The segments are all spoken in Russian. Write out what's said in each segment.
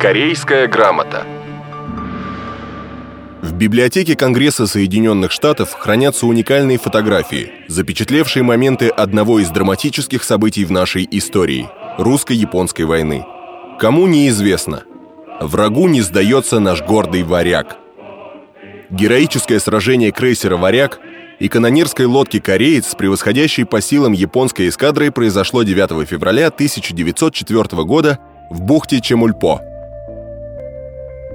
Корейская грамота. В библиотеке Конгресса Соединенных Штатов хранятся уникальные фотографии, запечатлевшие моменты одного из драматических событий в нашей истории – русско-японской войны. Кому неизвестно, врагу не сдается наш гордый варяг. Героическое сражение крейсера «Варяг» и канонерской лодки «Кореец», превосходящей по силам японской эскадрой, произошло 9 февраля 1904 года в бухте Чемульпо.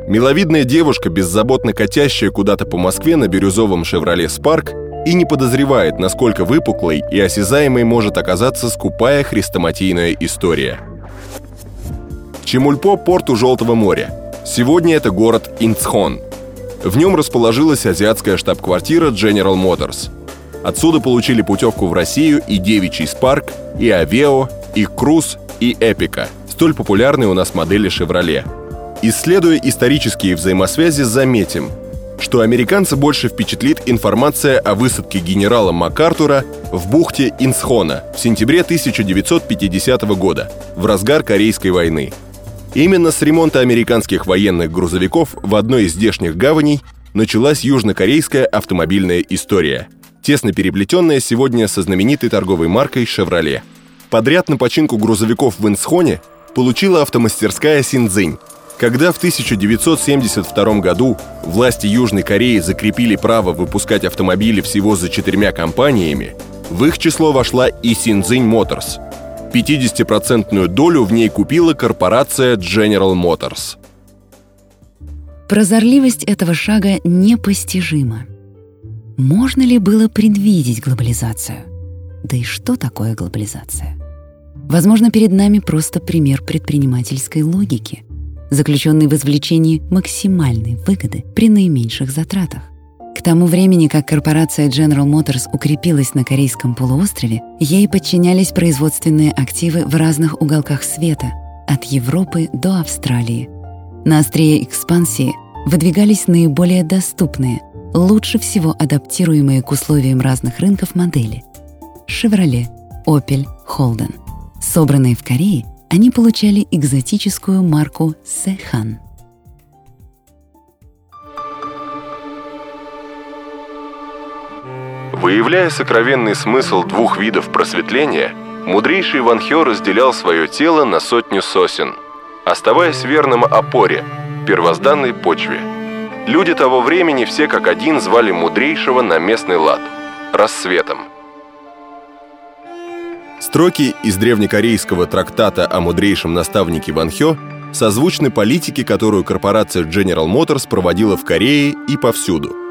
Миловидная девушка, беззаботно катящая куда-то по Москве на бирюзовом «Шевроле Спарк», и не подозревает, насколько выпуклой и осязаемой может оказаться скупая хрестоматийная история. Чемульпо – порт у Желтого моря. Сегодня это город Инцхон – в нем расположилась азиатская штаб-квартира General Motors. Отсюда получили путевку в Россию и Девичий Спарк, и Авео, и Круз, и Эпика, столь популярные у нас модели Chevrolet. Исследуя исторические взаимосвязи, заметим, что американца больше впечатлит информация о высадке генерала МакАртура в бухте Инсхона в сентябре 1950 года, в разгар Корейской войны – Именно с ремонта американских военных грузовиков в одной из здешних гаваней началась южнокорейская автомобильная история, тесно переплетенная сегодня со знаменитой торговой маркой «Шевроле». Подряд на починку грузовиков в Инсхоне получила автомастерская «Синдзинь». Когда в 1972 году власти Южной Кореи закрепили право выпускать автомобили всего за четырьмя компаниями, в их число вошла и Синдзинь Моторс – 50% долю в ней купила корпорация General Motors. Прозорливость этого шага непостижима. Можно ли было предвидеть глобализацию? Да и что такое глобализация? Возможно, перед нами просто пример предпринимательской логики, заключенный в извлечении максимальной выгоды при наименьших затратах. К тому времени, как корпорация General Motors укрепилась на Корейском полуострове, ей подчинялись производственные активы в разных уголках света, от Европы до Австралии. На острие экспансии выдвигались наиболее доступные, лучше всего адаптируемые к условиям разных рынков модели — Chevrolet, Opel, Holden. Собранные в Корее, они получали экзотическую марку Sehan — Выявляя сокровенный смысл двух видов просветления, мудрейший Ван Хё разделял свое тело на сотню сосен, оставаясь верным опоре, первозданной почве. Люди того времени все как один звали мудрейшего на местный лад – рассветом. Строки из древнекорейского трактата о мудрейшем наставнике Ван Хё созвучны политике, которую корпорация General Motors проводила в Корее и повсюду –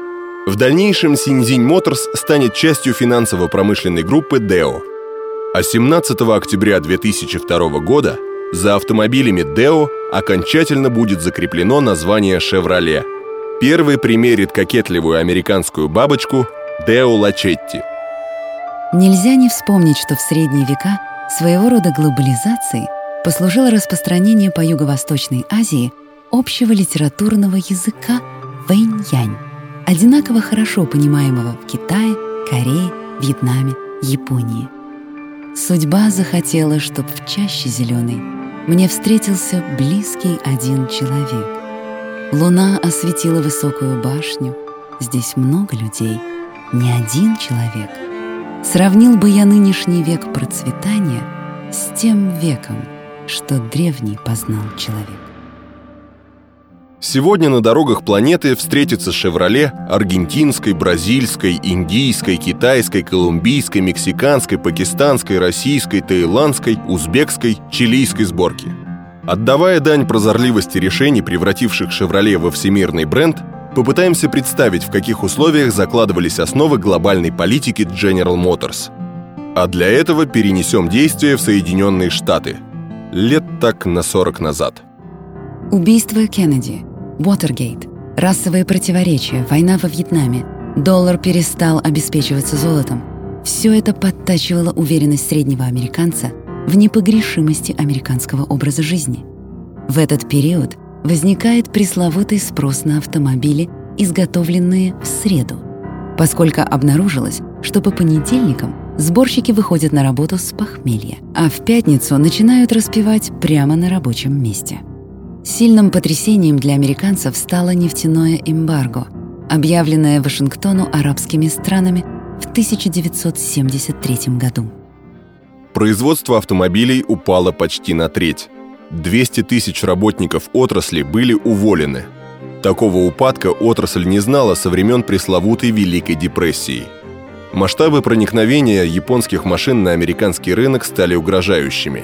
в дальнейшем Синьзинь Моторс станет частью финансово-промышленной группы DEO. А 17 октября 2002 года за автомобилями DEO окончательно будет закреплено название «Шевроле». Первый примерит кокетливую американскую бабочку Део Лачетти. Нельзя не вспомнить, что в средние века своего рода глобализацией послужило распространение по Юго-Восточной Азии общего литературного языка вэнь-янь одинаково хорошо понимаемого в Китае, Корее, Вьетнаме, Японии. Судьба захотела, чтоб в чаще зеленой мне встретился близкий один человек. Луна осветила высокую башню, здесь много людей, не один человек. Сравнил бы я нынешний век процветания с тем веком, что древний познал человек. Сегодня на дорогах планеты встретится «Шевроле» аргентинской, бразильской, индийской, китайской, колумбийской, мексиканской, пакистанской, российской, таиландской, узбекской, чилийской сборки. Отдавая дань прозорливости решений, превративших «Шевроле» во всемирный бренд, попытаемся представить, в каких условиях закладывались основы глобальной политики General Motors. А для этого перенесем действие в Соединенные Штаты. Лет так на 40 назад. Убийство Кеннеди – Уотергейт, расовые противоречия, война во Вьетнаме, доллар перестал обеспечиваться золотом. Все это подтачивало уверенность среднего американца в непогрешимости американского образа жизни. В этот период возникает пресловутый спрос на автомобили, изготовленные в среду, поскольку обнаружилось, что по понедельникам сборщики выходят на работу с похмелья, а в пятницу начинают распивать прямо на рабочем месте – Сильным потрясением для американцев стало нефтяное эмбарго, объявленное Вашингтону арабскими странами в 1973 году. Производство автомобилей упало почти на треть. 200 тысяч работников отрасли были уволены. Такого упадка отрасль не знала со времен пресловутой Великой депрессии. Масштабы проникновения японских машин на американский рынок стали угрожающими.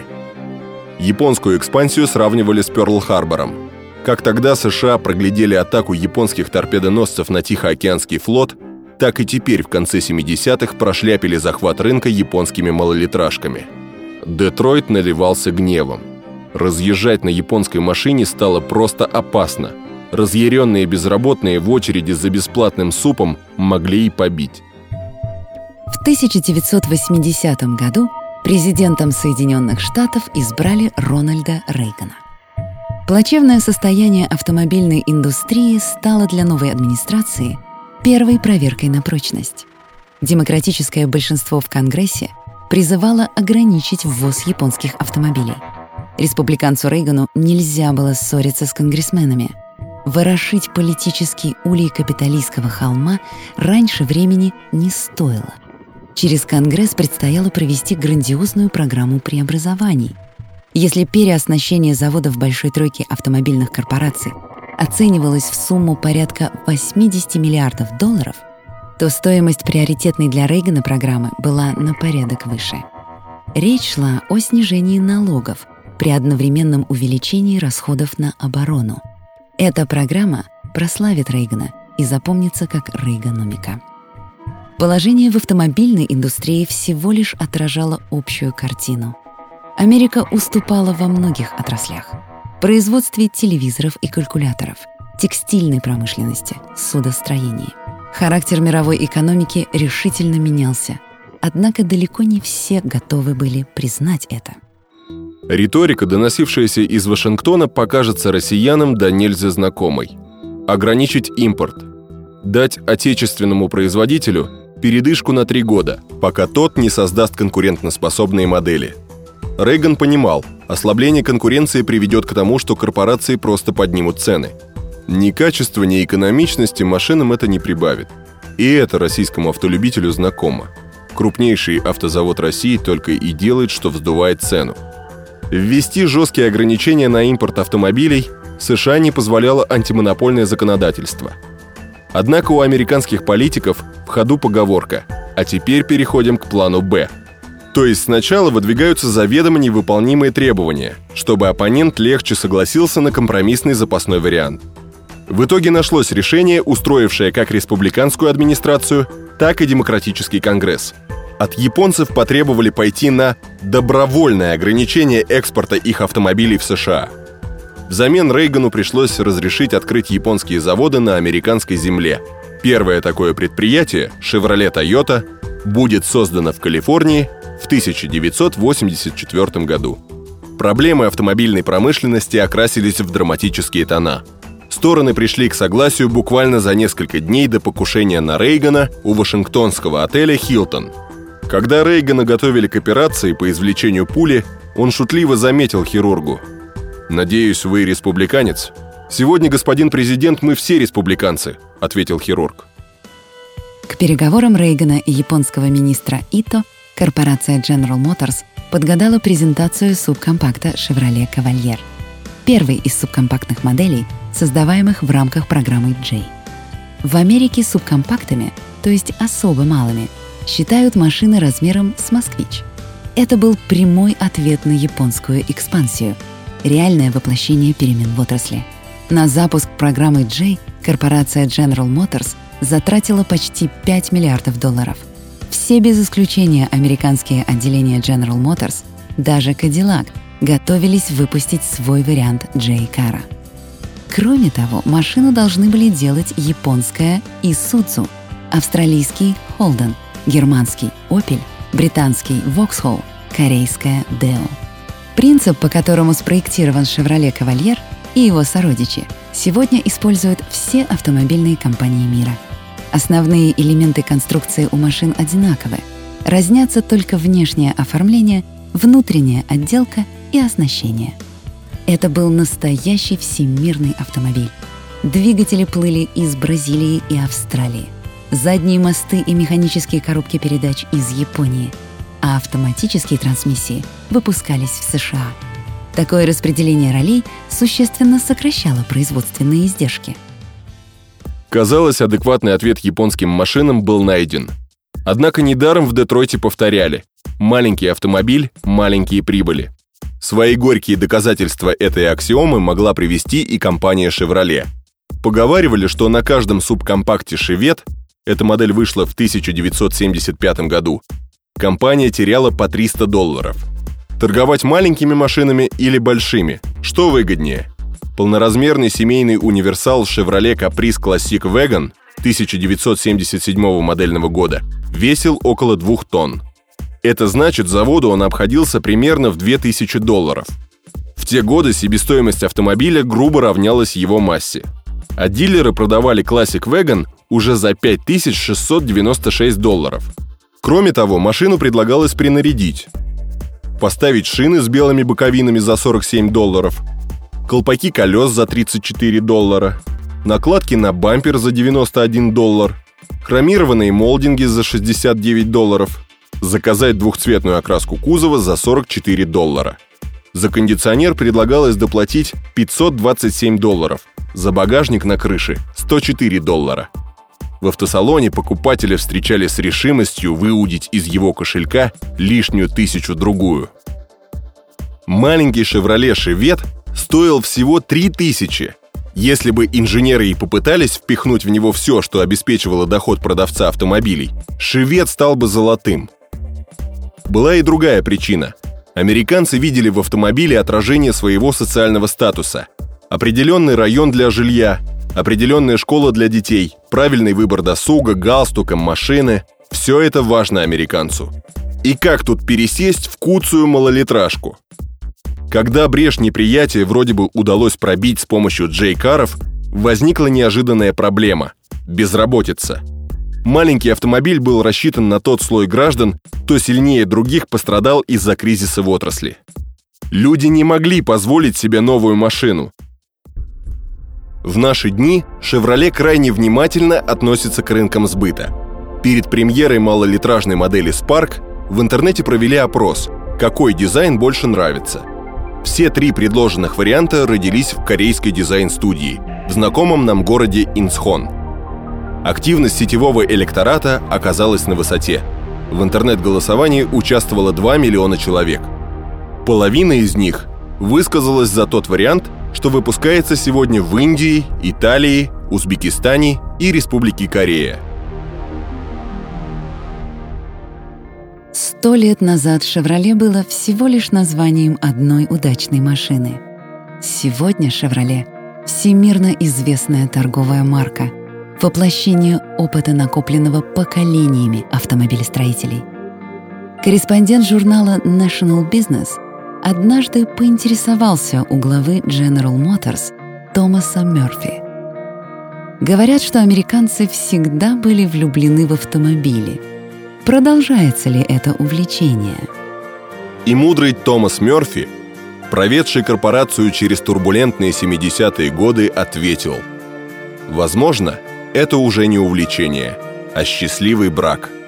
Японскую экспансию сравнивали с Пёрл-Харбором. Как тогда США проглядели атаку японских торпедоносцев на Тихоокеанский флот, так и теперь в конце 70-х прошляпили захват рынка японскими малолитражками. Детройт наливался гневом. Разъезжать на японской машине стало просто опасно. Разъяренные безработные в очереди за бесплатным супом могли и побить. В 1980 году президентом Соединенных Штатов избрали Рональда Рейгана. Плачевное состояние автомобильной индустрии стало для новой администрации первой проверкой на прочность. Демократическое большинство в Конгрессе призывало ограничить ввоз японских автомобилей. Республиканцу Рейгану нельзя было ссориться с конгрессменами. Ворошить политический улей капиталистского холма раньше времени не стоило. Через Конгресс предстояло провести грандиозную программу преобразований. Если переоснащение заводов большой тройки автомобильных корпораций оценивалось в сумму порядка 80 миллиардов долларов, то стоимость приоритетной для Рейгана программы была на порядок выше. Речь шла о снижении налогов при одновременном увеличении расходов на оборону. Эта программа прославит Рейгана и запомнится как Рейганомика. Положение в автомобильной индустрии всего лишь отражало общую картину. Америка уступала во многих отраслях — производстве телевизоров и калькуляторов, текстильной промышленности, судостроении. Характер мировой экономики решительно менялся, однако далеко не все готовы были признать это. Риторика, доносившаяся из Вашингтона, покажется россиянам да нельзя знакомой. Ограничить импорт. Дать отечественному производителю передышку на три года, пока тот не создаст конкурентоспособные модели. Рейган понимал – Ослабление конкуренции приведет к тому, что корпорации просто поднимут цены. Ни качества, ни экономичности машинам это не прибавит. И это российскому автолюбителю знакомо. Крупнейший автозавод России только и делает, что вздувает цену. Ввести жесткие ограничения на импорт автомобилей США не позволяло антимонопольное законодательство. Однако у американских политиков в ходу поговорка «А теперь переходим к плану «Б», то есть сначала выдвигаются заведомо невыполнимые требования, чтобы оппонент легче согласился на компромиссный запасной вариант. В итоге нашлось решение, устроившее как республиканскую администрацию, так и демократический конгресс. От японцев потребовали пойти на добровольное ограничение экспорта их автомобилей в США. Взамен Рейгану пришлось разрешить открыть японские заводы на американской земле. Первое такое предприятие, Chevrolet Toyota, будет создано в Калифорнии в 1984 году. Проблемы автомобильной промышленности окрасились в драматические тона. Стороны пришли к согласию буквально за несколько дней до покушения на Рейгана у вашингтонского отеля «Хилтон». Когда Рейгана готовили к операции по извлечению пули, он шутливо заметил хирургу. «Надеюсь, вы республиканец?» «Сегодня, господин президент, мы все республиканцы», — ответил хирург. К переговорам Рейгана и японского министра Ито корпорация General Motors подгадала презентацию субкомпакта Chevrolet Cavalier, первой из субкомпактных моделей, создаваемых в рамках программы J. В Америке субкомпактами, то есть особо малыми, считают машины размером с «Москвич». Это был прямой ответ на японскую экспансию, реальное воплощение перемен в отрасли. На запуск программы J корпорация General Motors затратила почти 5 миллиардов долларов. Все без исключения американские отделения General Motors, даже Cadillac, готовились выпустить свой вариант J-Car. Кроме того, машину должны были делать японская Isuzu, австралийский Holden, германский Opel, британский Vauxhall, корейская Deo. Принцип, по которому спроектирован Chevrolet Cavalier и его сородичи, сегодня используют все автомобильные компании мира – Основные элементы конструкции у машин одинаковы. Разнятся только внешнее оформление, внутренняя отделка и оснащение. Это был настоящий всемирный автомобиль. Двигатели плыли из Бразилии и Австралии. Задние мосты и механические коробки передач из Японии, а автоматические трансмиссии выпускались в США. Такое распределение ролей существенно сокращало производственные издержки. Казалось, адекватный ответ японским машинам был найден. Однако недаром в Детройте повторяли «маленький автомобиль, маленькие прибыли». Свои горькие доказательства этой аксиомы могла привести и компания Chevrolet. Поговаривали, что на каждом субкомпакте «Шевет» эта модель вышла в 1975 году, компания теряла по 300 долларов. Торговать маленькими машинами или большими? Что выгоднее? Полноразмерный семейный универсал Chevrolet Caprice Classic Wagon 1977 модельного года весил около 2 тонн. Это значит, заводу он обходился примерно в 2000 долларов. В те годы себестоимость автомобиля грубо равнялась его массе. А дилеры продавали Classic Wagon уже за 5696 долларов. Кроме того, машину предлагалось принарядить. Поставить шины с белыми боковинами за 47 долларов, колпаки колес за 34 доллара, накладки на бампер за 91 доллар, хромированные молдинги за 69 долларов, заказать двухцветную окраску кузова за 44 доллара. За кондиционер предлагалось доплатить 527 долларов, за багажник на крыше – 104 доллара – в автосалоне покупателя встречали с решимостью выудить из его кошелька лишнюю тысячу-другую. Маленький «Шевроле Шевет» стоил всего 3000. Если бы инженеры и попытались впихнуть в него все, что обеспечивало доход продавца автомобилей, «Шевет» стал бы золотым. Была и другая причина. Американцы видели в автомобиле отражение своего социального статуса. Определенный район для жилья, определенная школа для детей, правильный выбор досуга, галстука, машины – все это важно американцу. И как тут пересесть в куцую малолитражку? Когда брешь неприятия вроде бы удалось пробить с помощью джей-каров, возникла неожиданная проблема – безработица. Маленький автомобиль был рассчитан на тот слой граждан, кто сильнее других пострадал из-за кризиса в отрасли. Люди не могли позволить себе новую машину, в наши дни «Шевроле» крайне внимательно относится к рынкам сбыта. Перед премьерой малолитражной модели Spark в интернете провели опрос, какой дизайн больше нравится. Все три предложенных варианта родились в корейской дизайн-студии, в знакомом нам городе Инсхон. Активность сетевого электората оказалась на высоте. В интернет-голосовании участвовало 2 миллиона человек. Половина из них высказалась за тот вариант, что выпускается сегодня в Индии, Италии, Узбекистане и Республике Корея. Сто лет назад «Шевроле» было всего лишь названием одной удачной машины. Сегодня «Шевроле» — всемирно известная торговая марка, воплощение опыта, накопленного поколениями автомобилестроителей. Корреспондент журнала National Business — однажды поинтересовался у главы General Motors Томаса Мёрфи. Говорят, что американцы всегда были влюблены в автомобили. Продолжается ли это увлечение? И мудрый Томас Мёрфи, проведший корпорацию через турбулентные 70-е годы, ответил «Возможно, это уже не увлечение, а счастливый брак –